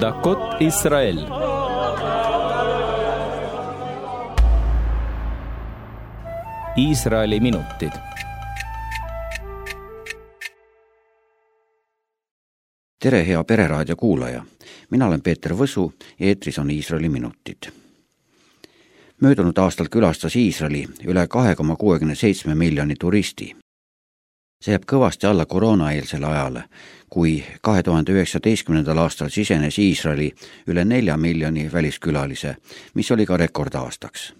דקות ישראל Iisraeli minutid. tere, hea Pereraadio kuulaja, mina olen Peeter Võsu ja eetris on Iisraeli minutid. möödunud aastal külastas Iisraeli üle kahe koma kuuekümne seitsme miljoni turisti. see jääb kõvasti alla koroonaeelsele ajale, kui kahe tuhande üheksateistkümnendal aastal sisenes Iisraeli üle nelja miljoni väliskülalise, mis oli ka rekordaastaks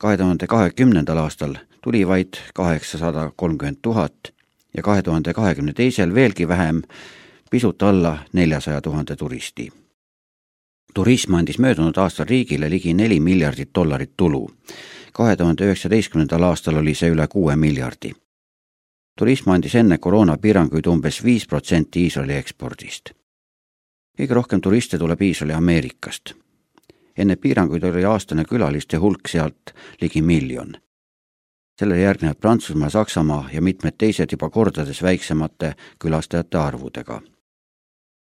kahe tuhande kahekümnendal aastal tuli vaid kaheksasada kolmkümmend tuhat ja kahe tuhande kahekümne teisel veelgi vähem, pisut alla neljasaja tuhande turisti. turism andis möödunud aastal riigile ligi neli miljardit dollarit tulu. kahe tuhande üheksateistkümnendal aastal oli see üle kuue miljardi. Turism andis enne koroonapiiranguid umbes viis protsenti Iisraeli ekspordist. kõige rohkem turiste tuleb Iisraeli Ameerikast enne piiranguid oli aastane külaliste hulk sealt ligi miljon. sellele järgnevad Prantsusmaa, Saksamaa ja mitmed teised juba kordades väiksemate külastajate arvudega.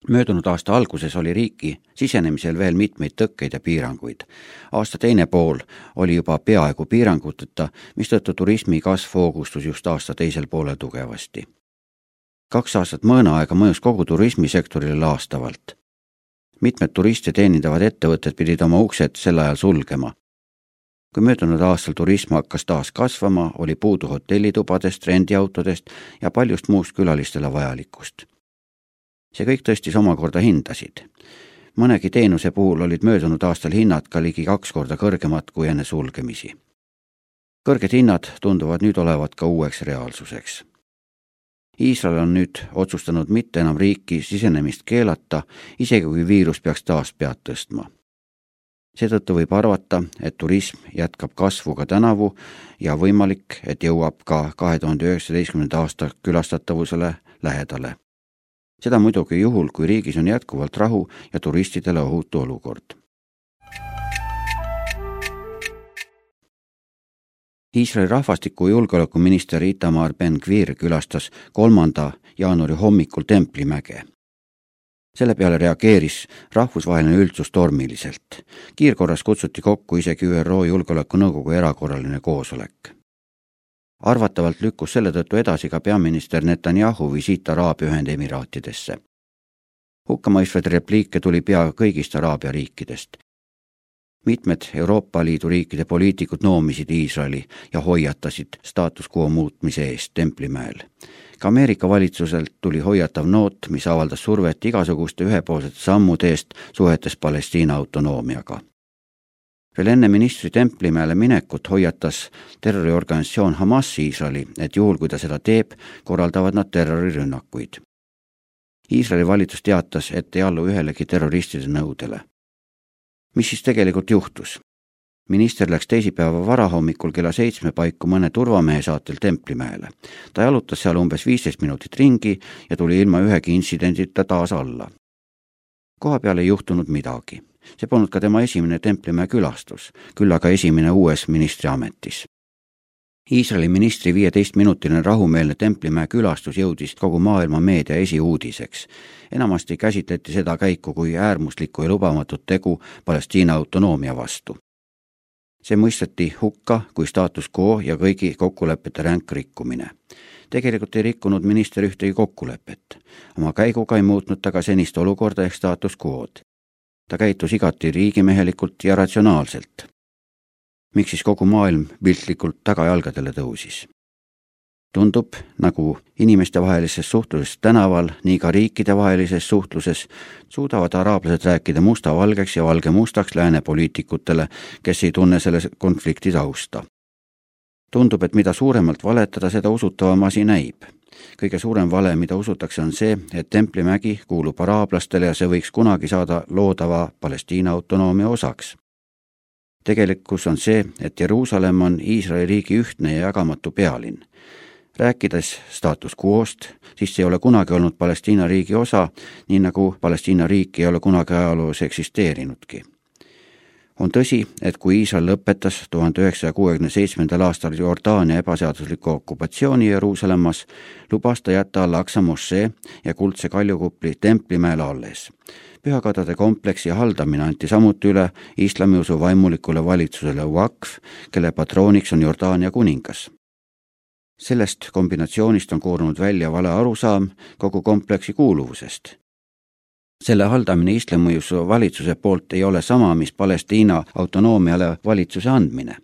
Möödunud aasta alguses oli riiki sisenemisel veel mitmeid tõkkeid ja piiranguid. aasta teine pool oli juba peaaegu piiranguteta, mistõttu turismi kasv hoogustus just aasta teisel poolel tugevasti kaks aastat mõõnaaega mõjus kogu turismisektorile laastavalt mitmed turiste teenindavad ettevõtted pidid oma uksed sel ajal sulgema. kui möödunud aastal turism hakkas taas kasvama, oli puudu hotellitubadest, rendiautodest ja paljust muust külalistele vajalikust. See kõik tõstis omakorda hindasid. mõnegi teenuse puhul olid möödunud aastal hinnad ka ligi kaks korda kõrgemad kui enne sulgemisi. kõrged hinnad tunduvad nüüd olevat ka uueks reaalsuseks Iisrael on nüüd otsustanud mitte enam riiki sisenemist keelata, isegi kui viirus peaks taas pead tõstma. seetõttu võib arvata, et turism jätkab kasvu ka tänavu ja võimalik, et jõuab ka kahe tuhande üheksateistkümnenda aasta külastatavusele lähedale. Seda muidugi juhul, kui riigis on jätkuvalt rahu ja turistidele ohutu olukord Iisraeli rahvastiku julgeolekuminister Itamar Ben-Gvir külastas kolmanda jaanuari hommikul Templimäge. selle peale reageeris rahvusvaheline üldsus tormiliselt. kiirkorras kutsuti kokku isegi ÜRO Julgeolekunõukogu erakorraline koosolek. Arvatavalt lükkus selle tõttu edasi ka peaminister Netanyahu visiit Araabia Ühendemiraatidesse hukkamõistvaid repliike tuli pea kõigist Araabia riikidest mitmed Euroopa Liidu riikide poliitikud noomisid Iisraeli ja hoiatasid staatus quo muutmise eest Templimäel. ka Ameerika valitsuselt tuli hoiatav noot, mis avaldas survet igasuguste ühepoolsete sammude eest suhetes Palestiina autonoomiaga. Veel enne ministri Templimäele minekut hoiatas terroriorganisatsioon Hamas Iisraeli, et juhul, kui ta seda teeb, korraldavad nad terrorirünnakuid. Iisraeli valitsus teatas, et ei allu ühelegi terroristide nõudele mis siis tegelikult juhtus? minister läks teisipäeva varahommikul kella seitsme paiku mõne turvamehe saatel Templimäele. ta jalutas seal umbes viisteist minutit ringi ja tuli ilma ühegi intsidendita taas alla. koha peal ei juhtunud midagi. See polnud ka tema esimene Templimäe külastus, küll aga esimene uues ministriametis. Iisraeli ministri viieteistminutiline rahumeelne Templimäe külastus jõudis kogu maailma meedia esiuudiseks. enamasti käsitleti seda käiku kui äärmuslikku ja lubamatut tegu Palestiina autonoomia vastu. see mõisteti hukka kui staatus quo ja kõigi kokkulepete ränk rikkumine. tegelikult ei rikkunud minister ühtegi kokkulepet. oma käiguga ei muutnud ta ka senist olukorda ehk staatus quo'd. Ta käitus igati riigimehelikult ja ratsionaalselt miks siis kogu maailm piltlikult tagajalgadele tõusis? tundub, nagu inimestevahelises suhtluses tänaval, nii ka riikidevahelises suhtluses suudavad araablased rääkida musta valgeks ja valge mustaks lääne poliitikutele, kes ei tunne selle konflikti tausta. tundub, et mida suuremalt valetada, seda usutavam asi näib kõige suurem vale, mida usutakse, on see, et Templimägi kuulub araablastele ja see võiks kunagi saada loodava Palestiina autonoomia osaks tegelikkus on see, et Jeruusalemm on Iisraeli riigi ühtne ja jagamatu pealinn. rääkides staatus quo'st, siis see ei ole kunagi olnud Palestiina riigi osa, nii nagu Palestiina riik ei ole kunagi ajaloos eksisteerinudki. On tõsi, et kui Iisrael lõpetas tuhande üheksasaja kuuekümne seitsmendal aastal Jordaania ebaseadusliku okupatsiooni Jeruusalemmas, lubas ta jätta Al-Aqsa mošee ja kuldse kaljukupli templimäele alles. pühakodade kompleksi haldamine anti samuti üle islamiusu vaimulikule valitsusele Waqf, kelle patrooniks on Jordaania kuningas sellest kombinatsioonist on koorunud välja vale arusaam kogu kompleksi kuuluvusest selle haldamine islamiusu valitsuse poolt ei ole sama, mis Palestiina autonoomiale valitsuse andmine.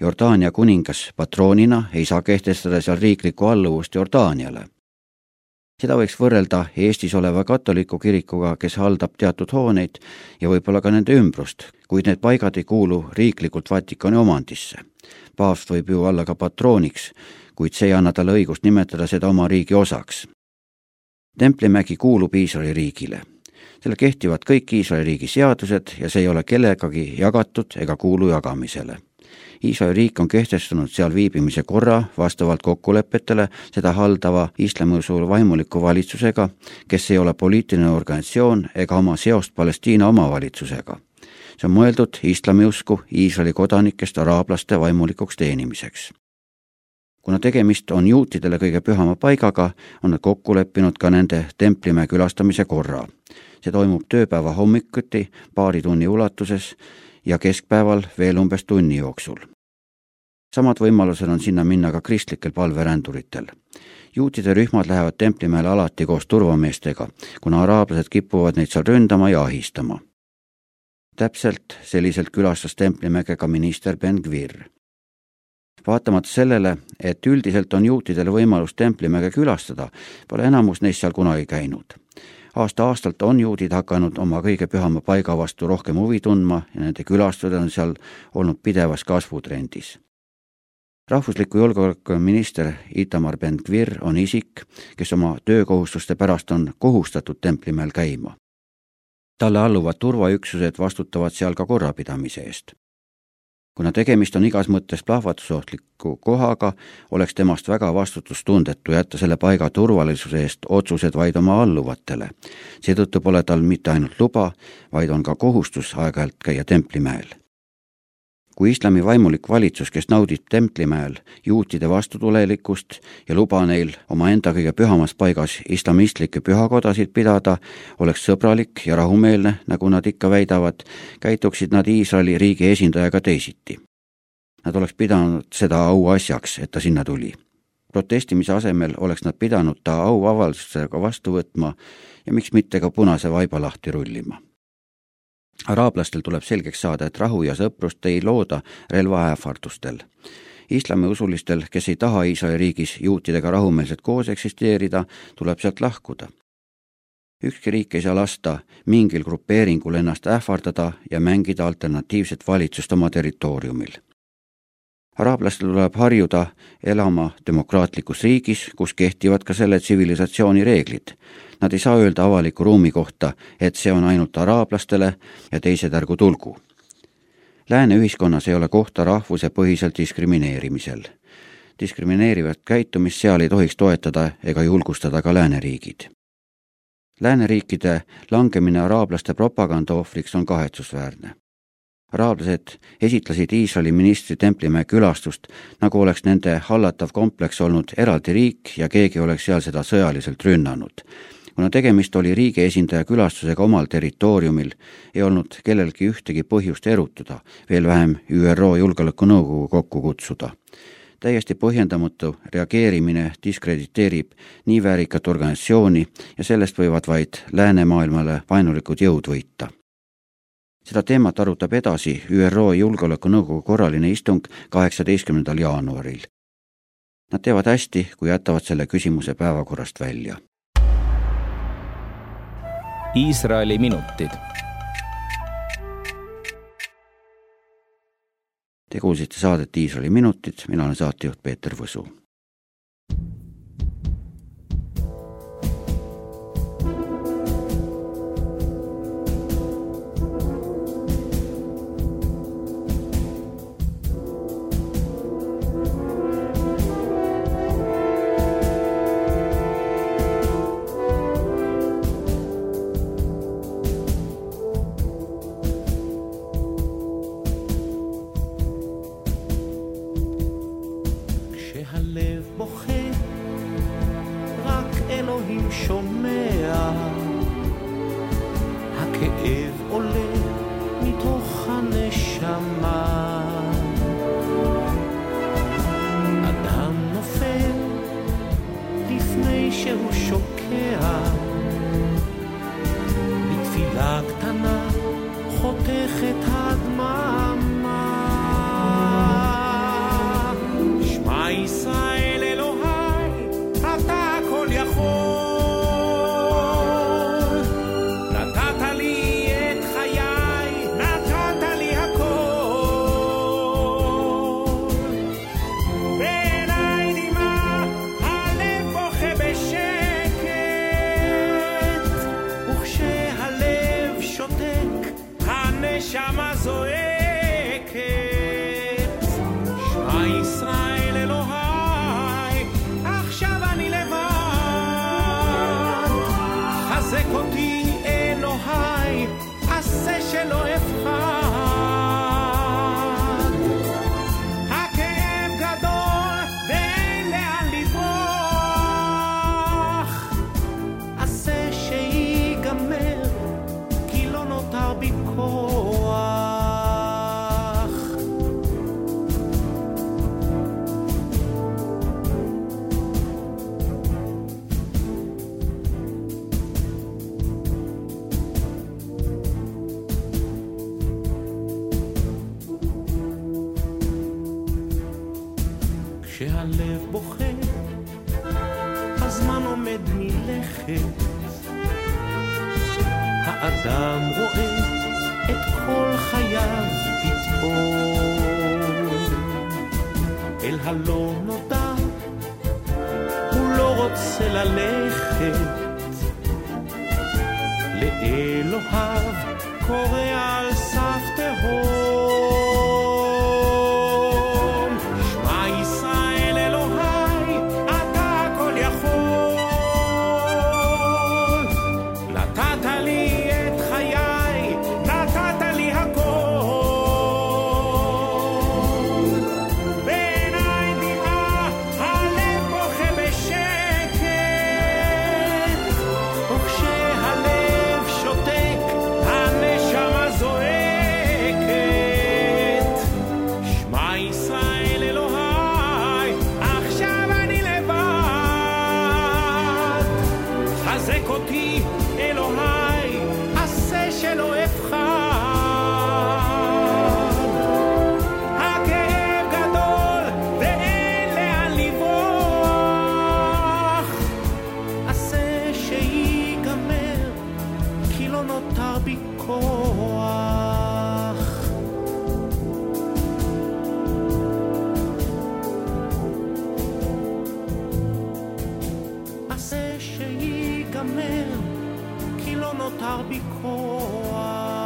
Jordaania kuningas patroonina ei saa kehtestada seal riiklikku alluvust Jordaaniale. seda võiks võrrelda Eestis oleva katoliku kirikuga, kes haldab teatud hooneid ja võib-olla ka nende ümbrust, kuid need paigad ei kuulu riiklikult Vatikani omandisse. paavst võib ju olla ka patrooniks, kuid see ei anna talle õigust nimetada seda oma riigi osaks. templimägi kuulub Iisraeli riigile seal kehtivad kõik Iisraeli riigi seadused ja see ei ole kellegagi jagatud ega kuulu jagamisele. Iisraeli riik on kehtestanud seal viibimise korra vastavalt kokkulepetele seda haldava islamiusu vaimuliku valitsusega, kes ei ole poliitiline organisatsioon ega oma seost Palestiina omavalitsusega. see on mõeldud islamiusku Iisraeli kodanikest araablaste vaimulikuks teenimiseks kuna tegemist on juutidele kõige pühama paigaga, on nad kokku leppinud ka nende templimäe külastamise korra see toimub tööpäeva hommikuti paari tunni ulatuses ja keskpäeval veel umbes tunni jooksul. samad võimalused on sinna minna ka kristlikel palveränduritel. juutide rühmad lähevad templimäele alati koos turvameestega, kuna araablased kipuvad neid seal ründama ja ahistama. täpselt selliselt külastas templimäge ka minister Ben Gvir vaatamata sellele, et üldiselt on juutidel võimalus templimäge külastada, pole enamus neist seal kunagi käinud aasta-aastalt on juudid hakanud oma kõige pühama paiga vastu rohkem huvi tundma ja nende külastused on seal olnud pidevas kasvutrendis. rahvusliku julgeoleku minister Itamar Ben-Gvir on isik, kes oma töökohustuste pärast on kohustatud Templimäel käima. talle alluvad turvaüksused vastutavad seal ka korrapidamise eest kuna tegemist on igas mõttes plahvatusohtliku kohaga, oleks temast väga vastutustundetu jätta selle paiga turvalisuse eest otsused vaid oma alluvatele. seetõttu pole tal mitte ainult luba, vaid on ka kohustus aeg-ajalt käia Templimäel kui islami vaimulik valitsus, kes naudib Templimäel juutide vastutulelikkust ja luba neil omaenda kõige pühamas paigas islamistlikke pühakodasid pidada, oleks sõbralik ja rahumeelne, nagu nad ikka väidavad, käituksid nad Iisraeli riigi esindajaga teisiti. Nad oleks pidanud seda auasjaks, et ta sinna tuli. protestimise asemel oleks nad pidanud ta auavaldusega vastu võtma ja miks mitte ka punase vaiba lahti rullima araablastel tuleb selgeks saada, et rahu ja sõprust ei looda relvaähvardustel. islamiusulistel, kes ei taha Iisraeli riigis juutidega rahumeelselt koos eksisteerida, tuleb sealt lahkuda. ükski riik ei saa lasta mingil grupeeringul ennast ähvardada ja mängida alternatiivset valitsust oma territooriumil araablastel tuleb harjuda elama demokraatlikus riigis, kus kehtivad ka selle tsivilisatsiooni reeglid. Nad ei saa öelda avaliku ruumi kohta, et see on ainult araablastele ja teised ärgu tulgu. Lääne ühiskonnas ei ole kohta rahvusepõhisel diskrimineerimisel. diskrimineerivat käitumist seal ei tohiks toetada ega julgustada ka lääneriigid. lääneriikide langemine araablaste propaganda ohvriks on kahetsusväärne araablased esitlesid Iisraeli ministri Templimäe külastust, nagu oleks nende hallatav kompleks olnud eraldi riik ja keegi oleks seal seda sõjaliselt rünnanud. kuna tegemist oli riigi esindaja külastusega omal territooriumil, ei olnud kellelgi ühtegi põhjust erutuda, veel vähem ÜRO Julgeolekunõukogu kokku kutsuda täiesti põhjendamatu reageerimine diskrediteerib nii väärikat organisatsiooni ja sellest võivad vaid läänemaailmale vaenulikud jõud võita seda teemat arutab edasi ÜRO Julgeolekunõukogu korraline istung kaheksateistkümnendal jaanuaril. Nad teevad hästi, kui jätavad selle küsimuse päevakorrast välja. Iisraeli minutid. Te kuulsite saadet Iisraeli minutid, mina olen saatejuht Peeter Võsu cielo הלב בוכה, הזמן עומד מלכת. האדם רואה את כל חייו פתאום. אל הלא נודע, הוא לא רוצה ללכת. לאלוהיו קורא אותי, אלוהי, עשה שלא אפחד. ייגמר, כי לא נותר בי כוח.